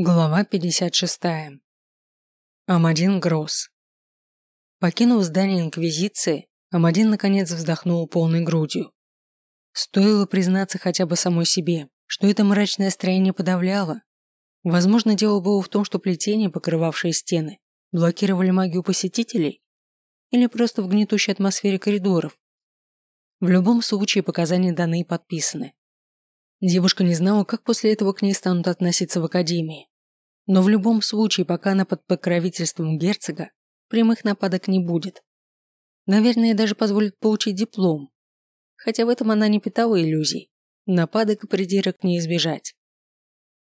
Глава 56. Амадин Гросс. Покинув здание Инквизиции, Амадин наконец вздохнул полной грудью. Стоило признаться хотя бы самой себе, что это мрачное строение подавляло. Возможно, дело было в том, что плетения, покрывавшие стены, блокировали магию посетителей, или просто в гнетущей атмосфере коридоров. В любом случае показания даны и подписаны. Девушка не знала, как после этого к ней станут относиться в академии. Но в любом случае, пока она под покровительством герцога, прямых нападок не будет. Наверное, даже позволит получить диплом. Хотя в этом она не питала иллюзий. Нападок и придирок не избежать.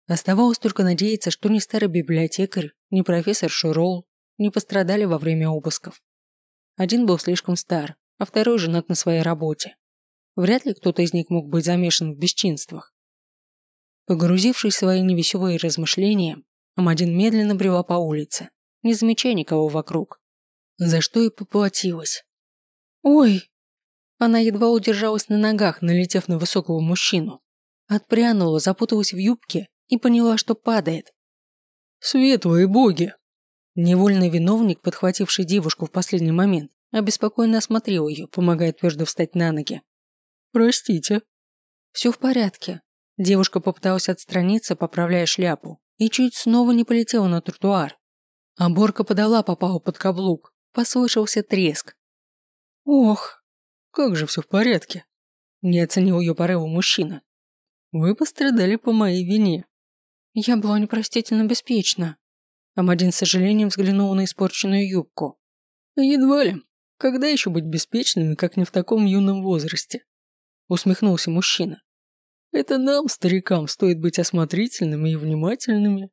Оставалось только надеяться, что ни старый библиотекарь, ни профессор Шурол не пострадали во время обысков. Один был слишком стар, а второй женат на своей работе. Вряд ли кто-то из них мог быть замешан в бесчинствах. Погрузившись в свои невеселые размышления, Амадин медленно брела по улице, не замечая никого вокруг. За что и поплатилась. «Ой!» Она едва удержалась на ногах, налетев на высокого мужчину. Отпрянула, запуталась в юбке и поняла, что падает. «Светлые боги!» Невольный виновник, подхвативший девушку в последний момент, обеспокоенно осмотрел ее, помогая твердо встать на ноги. «Простите». «Все в порядке». Девушка попыталась отстраниться, поправляя шляпу, и чуть снова не полетела на тротуар. Оборка подала, попала под каблук. Послышался треск. «Ох, как же все в порядке!» Не оценил ее порыву мужчина. «Вы пострадали по моей вине». «Я была непростительно беспечна». Амадин с сожалением взглянул на испорченную юбку. «Едва ли. Когда еще быть беспечными, как не в таком юном возрасте?» Усмехнулся мужчина. Это нам, старикам, стоит быть осмотрительными и внимательными.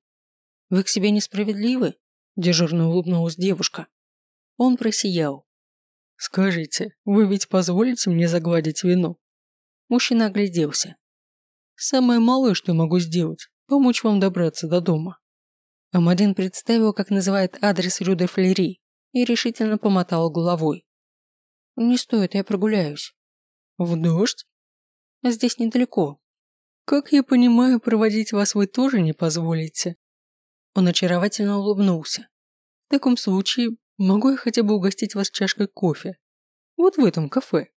Вы к себе несправедливы? Дежурно улыбнулась девушка. Он просиял. Скажите, вы ведь позволите мне загладить вину? Мужчина огляделся. Самое малое, что я могу сделать, помочь вам добраться до дома. Амадин представил, как называет адрес Рюде Флери, и решительно помотал головой. «Не стоит, я прогуляюсь». «В дождь?» «Здесь недалеко». «Как я понимаю, проводить вас вы тоже не позволите?» Он очаровательно улыбнулся. «В таком случае, могу я хотя бы угостить вас чашкой кофе? Вот в этом кафе».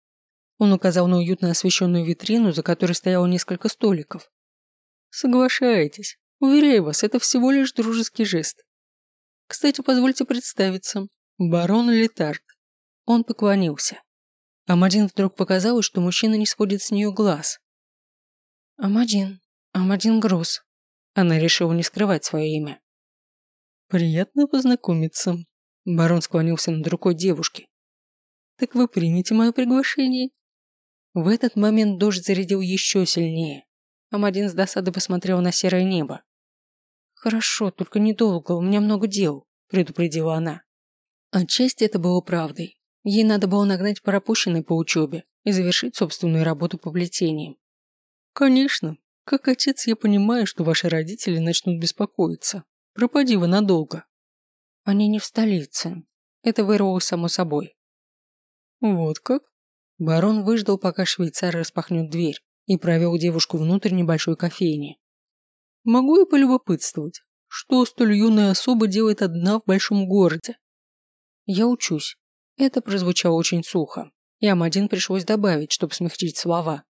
Он указал на уютно освещенную витрину, за которой стояло несколько столиков. «Соглашаетесь. Уверяю вас, это всего лишь дружеский жест. Кстати, позвольте представиться. Барон Летард». Он поклонился. Амадин вдруг показалось, что мужчина не сводит с нее глаз. «Амадин, Амадин Груз». Она решила не скрывать свое имя. «Приятно познакомиться», – барон склонился над рукой девушки. «Так вы примете мое приглашение?» В этот момент дождь зарядил еще сильнее. Амадин с досадой посмотрел на серое небо. «Хорошо, только недолго, у меня много дел», – предупредила она. Отчасти это было правдой. Ей надо было нагнать пропущенной по учебе и завершить собственную работу по плетениям. «Конечно. Как отец я понимаю, что ваши родители начнут беспокоиться. Пропади вы надолго». «Они не в столице. Это вырвалось само собой». «Вот как?» Барон выждал, пока швейцар распахнет дверь и провел девушку внутрь небольшой кофейни. «Могу я полюбопытствовать, что столь юная особа делает одна в большом городе?» «Я учусь. Это прозвучало очень сухо, и Амадин пришлось добавить, чтобы смягчить слова.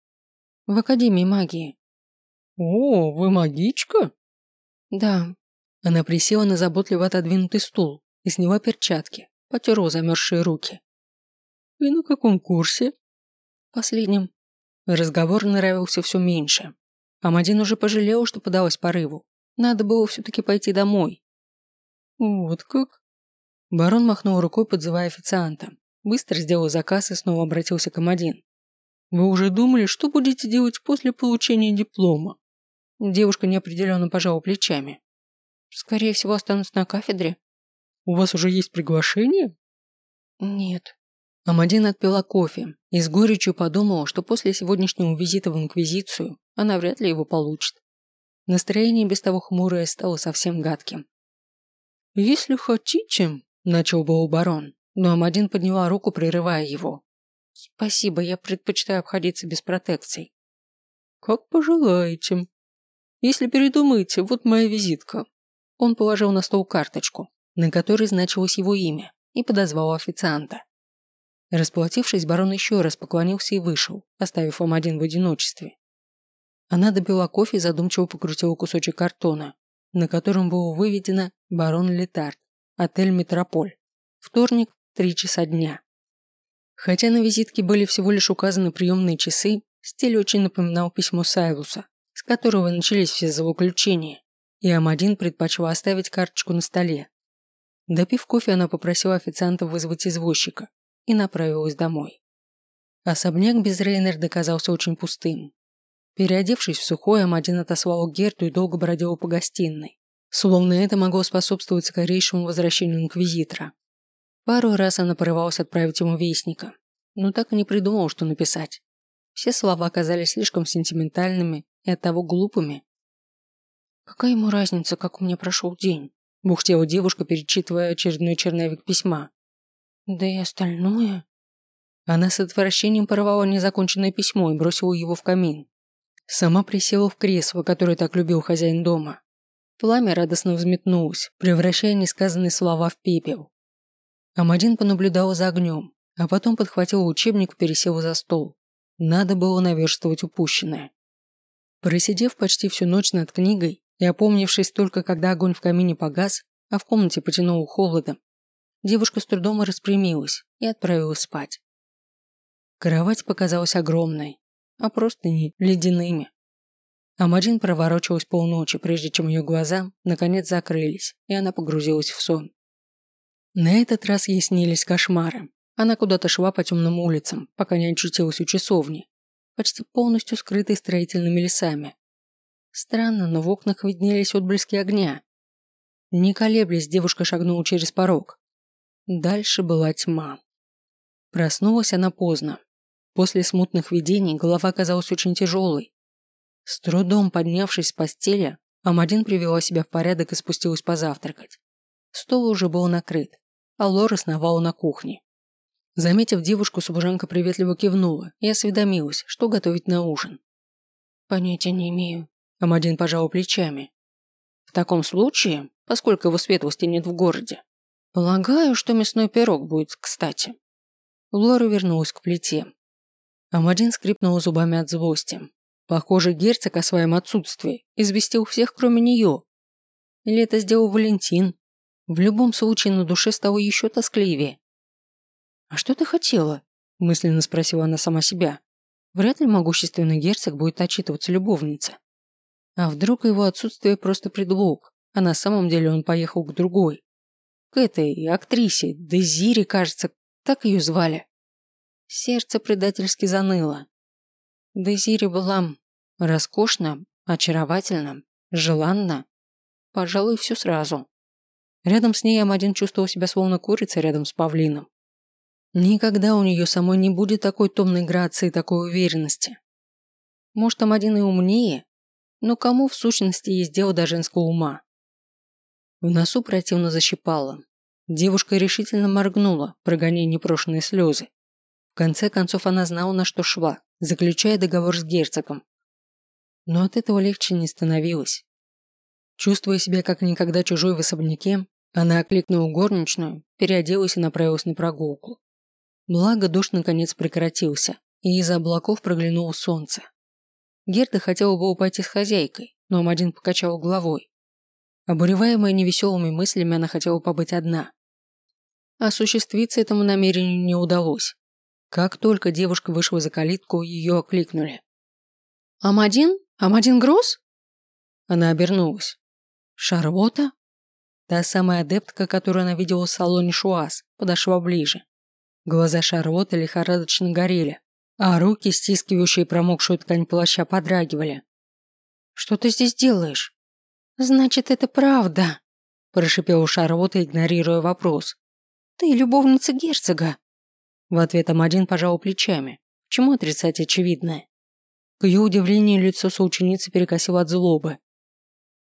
В Академии магии. «О, вы магичка?» «Да». Она присела на заботливо отодвинутый стул и сняла перчатки, потерла замерзшие руки. «И на каком курсе?» «Последнем». Разговор нравился все меньше. Амадин уже пожалел, что подалась порыву. Надо было все-таки пойти домой. «Вот как?» Барон махнул рукой, подзывая официанта. Быстро сделал заказ и снова обратился к Амадин. «Вы уже думали, что будете делать после получения диплома?» Девушка неопределенно пожала плечами. «Скорее всего, останусь на кафедре». «У вас уже есть приглашение?» «Нет». Амадин отпила кофе и с горечью подумала, что после сегодняшнего визита в Инквизицию она вряд ли его получит. Настроение без того хмурое стало совсем гадким. «Если хотите, Начал был барон, но Амадин подняла руку, прерывая его. Спасибо, я предпочитаю обходиться без протекций. Как пожелаете. Если передумаете, вот моя визитка. Он положил на стол карточку, на которой значилось его имя, и подозвал официанта. Расплатившись, барон еще раз поклонился и вышел, оставив Амадин в одиночестве. Она допила кофе и задумчиво покрутила кусочек картона, на котором было выведено «Барон Летард, отель Метрополь. Вторник, три часа дня». Хотя на визитке были всего лишь указаны приемные часы, стиль очень напоминал письмо Сайлуса, с которого начались все злоключения, и Амадин предпочла оставить карточку на столе. Допив кофе, она попросила официанта вызвать извозчика и направилась домой. Особняк без Рейнерда казался очень пустым. Переодевшись в сухое, Амадин отослала Герту и долго бродила по гостиной. Словно это могло способствовать скорейшему возвращению Инквизитора. Пару раз она порывалась отправить ему вестника, но так и не придумала, что написать. Все слова оказались слишком сентиментальными и оттого глупыми. «Какая ему разница, как у меня прошел день?» – бухтела девушка, перечитывая очередной черновик письма. «Да и остальное...» Она с отвращением порвала незаконченное письмо и бросила его в камин. Сама присела в кресло, которое так любил хозяин дома. Пламя радостно взметнулось, превращая несказанные слова в пепел. Амадин понаблюдал за огнем, а потом подхватил учебник и пересел за стол. Надо было наверстывать упущенное. Просидев почти всю ночь над книгой и опомнившись только, когда огонь в камине погас, а в комнате потянуло холодом, девушка с трудом распрямилась и отправилась спать. Кровать показалась огромной, а просто не ледяными. Амадин проворочилась полночи, прежде чем ее глаза наконец закрылись, и она погрузилась в сон. На этот раз ей снились кошмары. Она куда-то шла по темным улицам, пока не очутилась у часовни, почти полностью скрытой строительными лесами. Странно, но в окнах виднелись отблески огня. Не колеблясь, девушка шагнула через порог. Дальше была тьма. Проснулась она поздно, После смутных видений голова казалась очень тяжелой. С трудом поднявшись с постели, Амадин привела себя в порядок и спустилась позавтракать. Стол уже был накрыт, а Лора сновала на кухне. Заметив девушку, служанка приветливо кивнула и осведомилась, что готовить на ужин. «Понятия не имею», – Амадин пожал плечами. «В таком случае, поскольку его светлости нет в городе, полагаю, что мясной пирог будет кстати». Лора вернулась к плите. Амадин скрипнул зубами от злости. Похоже, герцог о своем отсутствии известил всех, кроме нее. Или это сделал Валентин? В любом случае на душе стало еще тоскливее. «А что ты хотела?» – мысленно спросила она сама себя. Вряд ли могущественный герцог будет отчитываться любовнице. А вдруг его отсутствие просто предлог, а на самом деле он поехал к другой? К этой актрисе, Дезире, кажется, так ее звали. Сердце предательски заныло. Дезири была роскошна, очаровательна, желанна. Пожалуй, все сразу. Рядом с ней Амадин чувствовал себя словно курица рядом с павлином. Никогда у нее самой не будет такой томной грации и такой уверенности. Может, Амадин и умнее, но кому в сущности есть дело до женского ума? В носу противно защипало. Девушка решительно моргнула, прогоняя непрошенные слезы конце концов она знала, на что шла, заключая договор с герцогом. Но от этого легче не становилось. Чувствуя себя как никогда чужой в особняке, она окликнула горничную, переоделась и направилась на прогулку. Благо дождь наконец прекратился, и из-за облаков проглянуло солнце. Герда хотела было пойти с хозяйкой, но Амадин покачал головой. Обуреваемая невеселыми мыслями, она хотела побыть одна. Осуществиться этому намерению не удалось. Как только девушка вышла за калитку, ее окликнули. «Амадин? Амадин Гросс?» Она обернулась. «Шарлотта?» Та самая адептка, которую она видела в салоне Шуаз, подошла ближе. Глаза Шарлотты лихорадочно горели, а руки, стискивающие промокшую ткань плаща, подрагивали. «Что ты здесь делаешь?» «Значит, это правда», – прошипела Шарлотта, игнорируя вопрос. «Ты любовница герцога?» В ответ Амадин пожал плечами. Чему отрицать очевидное? К ее удивлению лицо соученицы перекосило от злобы.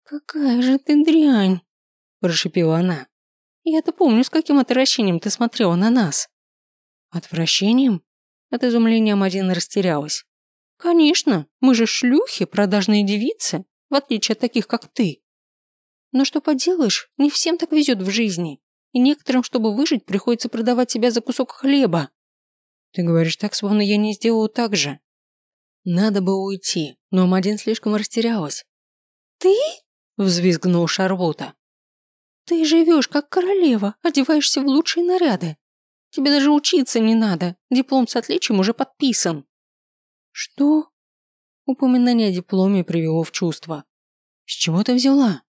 «Какая же ты дрянь!» – прошипела она. «Я-то помню, с каким отвращением ты смотрела на нас». «Отвращением?» От изумления Амадин растерялась. «Конечно, мы же шлюхи, продажные девицы, в отличие от таких, как ты». Но что поделаешь, не всем так везет в жизни. И некоторым, чтобы выжить, приходится продавать себя за кусок хлеба. Ты говоришь так, словно я не сделаю так же. Надо бы уйти, но Мадин слишком растерялась. Ты? Взвизгнул Шарвота. Ты живешь как королева, одеваешься в лучшие наряды. Тебе даже учиться не надо, диплом с отличием уже подписан. Что? Упоминание о дипломе привело в чувство. С чего ты взяла?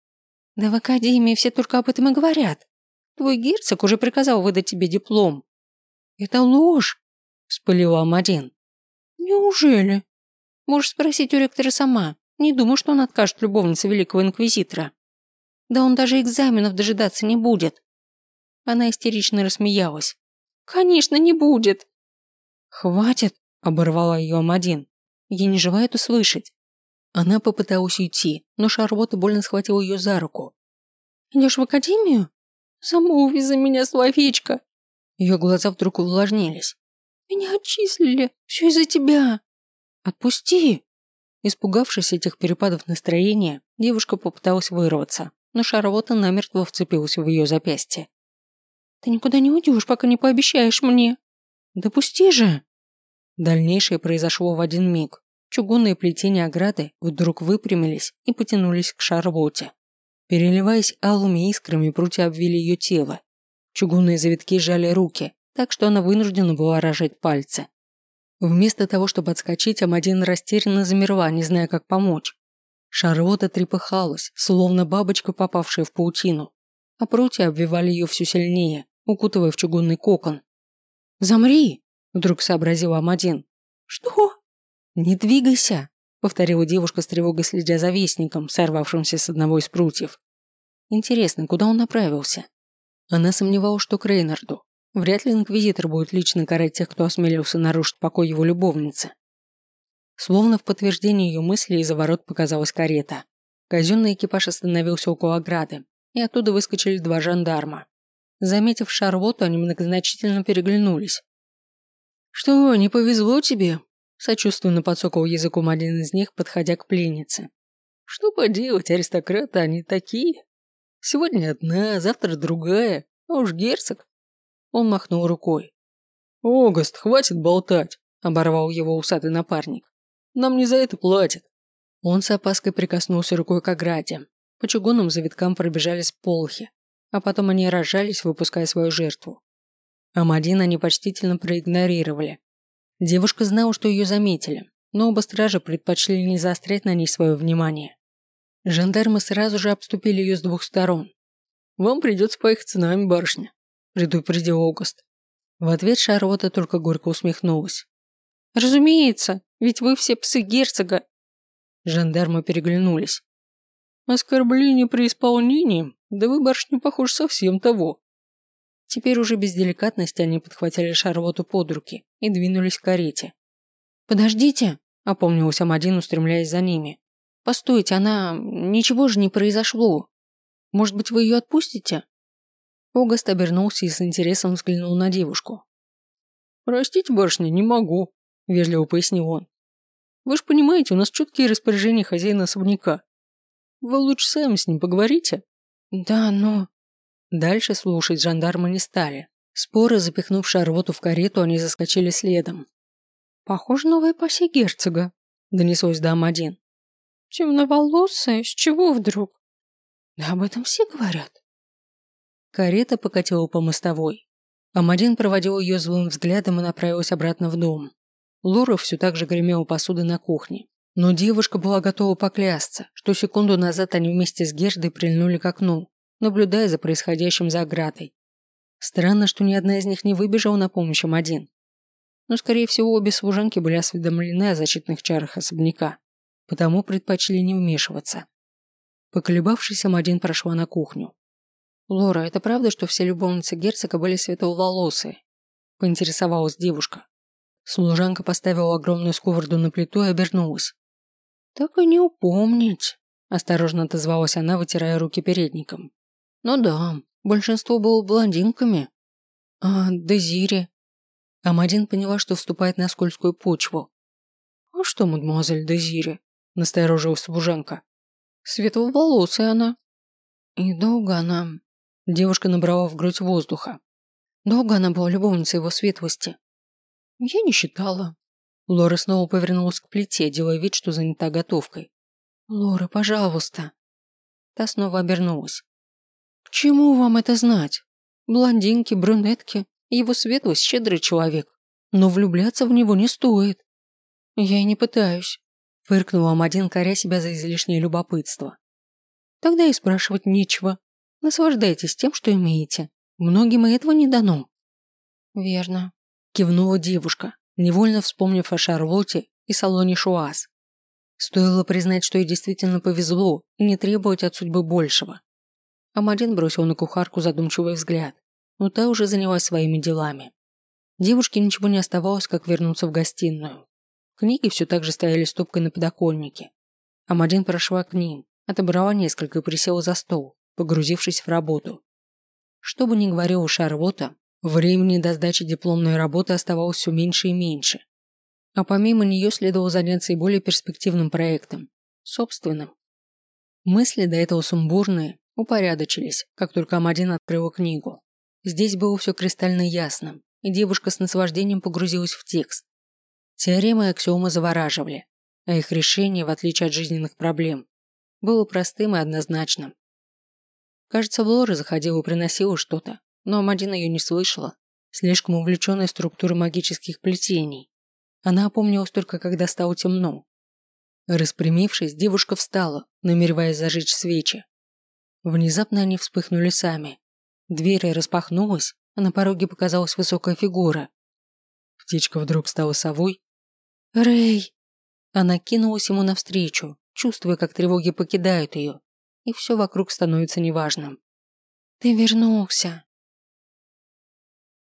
Да в академии все только об этом и говорят. Твой герцог уже приказал выдать тебе диплом. Это ложь, вспылила Амадин. Неужели? Можешь спросить у ректора сама. Не думаю, что он откажет любовнице великого инквизитора. Да он даже экзаменов дожидаться не будет. Она истерично рассмеялась. Конечно, не будет. Хватит, оборвала ее Амадин. Я не желаю это слышать. Она попыталась уйти, но Шарлотта больно схватила ее за руку. «Идешь в академию? Замолви за меня словечко!» Ее глаза вдруг увлажнились. «Меня отчислили, все из-за тебя!» «Отпусти!» Испугавшись этих перепадов настроения, девушка попыталась вырваться, но Шарлотта намертво вцепилась в ее запястье. «Ты никуда не уйдешь, пока не пообещаешь мне!» «Допусти же!» Дальнейшее произошло в один миг. Чугунные плетения ограды вдруг выпрямились и потянулись к Шарлотте. Переливаясь алыми искрами, прутья обвили ее тело. Чугунные завитки сжали руки, так что она вынуждена была рожать пальцы. Вместо того, чтобы отскочить, Амадин растерянно замерла, не зная, как помочь. Шарлотта трепыхалась, словно бабочка, попавшая в паутину, а прутья обвивали ее все сильнее, укутывая в чугунный кокон. «Замри!» – вдруг сообразила Амадин. «Что?» «Не двигайся!» – повторила девушка с тревогой, следя за вестником, сорвавшимся с одного из прутьев. Интересно, куда он направился? Она сомневалась, что к Рейнарду. Вряд ли инквизитор будет лично карать тех, кто осмелился нарушить покой его любовницы. Словно в подтверждение ее мысли из-за ворот показалась карета. Казенный экипаж остановился около ограды, и оттуда выскочили два жандарма. Заметив Шарлотту, они многозначительно переглянулись. «Что, не повезло тебе?» Сочувственно подсокал языком один из них, подходя к пленнице. «Что поделать, аристократы они такие? Сегодня одна, завтра другая, а уж герцог он махнул рукой. «Огост, хватит болтать!» – оборвал его усатый напарник. «Нам не за это платят!» Он с опаской прикоснулся рукой к ограде. По чугунным завиткам пробежались полхи, а потом они рожались, выпуская свою жертву. Амадин они почтительно проигнорировали. Девушка знала, что ее заметили, но оба стража предпочли не заострять на ней свое внимание. Жандармы сразу же обступили ее с двух сторон. «Вам придется поехать с нами, барышня», предупредил Огост. В ответ Шарлотта только горько усмехнулась. «Разумеется, ведь вы все псы герцога!» Жандармы переглянулись. «Оскорбление при исполнении? Да вы, барышня, похож совсем того!» Теперь уже без деликатности они подхватили Шарлотту под руки и двинулись к карете. «Подождите!» – опомнился Амадин, устремляясь за ними. «Постойте, она... Ничего же не произошло. Может быть, вы ее отпустите?» Огост обернулся и с интересом взглянул на девушку. «Простите, барышня, не могу», – вежливо пояснил он. «Вы же понимаете, у нас четкие распоряжения хозяина особняка. Вы лучше сами с ним поговорите». «Да, но...» Дальше слушать жандармы не стали. Споры, запихнув Шарлоту в карету, они заскочили следом. «Похоже, новая пассия герцога», – донеслось до Ам-1. «Темноволосая? С чего вдруг?» «Да об этом все говорят». Карета покатила по мостовой. Амадин проводил ее злым взглядом и направился обратно в дом. Лора все так же гремела посудой на кухне. Но девушка была готова поклясться, что секунду назад они вместе с Гердой прильнули к окну, наблюдая за происходящим за оградой. Странно, что ни одна из них не выбежала на помощь Амадин. Но, скорее всего, обе служанки были осведомлены о защитных чарах особняка, потому предпочли не вмешиваться. Поколебавшись, Амадин прошла на кухню. «Лора, это правда, что все любовницы герцога были светловолосые?» – поинтересовалась девушка. Служанка поставила огромную сковороду на плиту и обернулась. «Так и не упомнить», – осторожно отозвалась она, вытирая руки передником. «Ну да, большинство было блондинками». «А Дезири?» Амадин поняла, что вступает на скользкую почву. «А что, мадемуазель Дезири?» – насторожилась служанка. «Светловолосая она, И долго она... Девушка набрала в грудь воздуха. Долго она была любовницей его светлости. Я не считала. Лора снова повернулась к плите, делая вид, что занята готовкой. Лора, пожалуйста. Та снова обернулась. К чему вам это знать? Блондинки, брюнетки, его светлость щедрый человек, но влюбляться в него не стоит. Я и не пытаюсь. Фыркнула Амадин, коря себя за излишнее любопытство. Тогда и спрашивать нечего. Наслаждайтесь тем, что имеете. Многим и этого не дано. Верно. Кивнула девушка, невольно вспомнив о Шарлотте и салоне Шуаз. Стоило признать, что ей действительно повезло и не требовать от судьбы большего. Амадин бросил на кухарку задумчивый взгляд, но та уже занялась своими делами. Девушке ничего не оставалось, как вернуться в гостиную. Книги все так же стояли стопкой на подоконнике. Амадин прошла к ним, отобрала несколько и присела за стол, погрузившись в работу. Что бы ни говорила Шарлотта, времени до сдачи дипломной работы оставалось все меньше и меньше. А помимо нее следовало заняться и более перспективным проектом – собственным. Мысли до этого сумбурные упорядочились, как только Амадин открыла книгу. Здесь было все кристально ясным, и девушка с наслаждением погрузилась в текст. Теоремы и аксиомы завораживали, а их решение, в отличие от жизненных проблем, было простым и однозначным. Кажется, Лора заходила и приносила что-то, но Амадин ее не слышала, слишком увлеченная структурой магических плетений. Она опомнилась только, когда стало темно. Распрямившись, девушка встала, намереваясь зажечь свечи. Внезапно они вспыхнули сами. Дверь распахнулась, а на пороге показалась высокая фигура. Птичка вдруг стала совой. «Рэй!» Она кинулась ему навстречу, чувствуя, как тревоги покидают ее, и все вокруг становится неважным. «Ты вернулся!»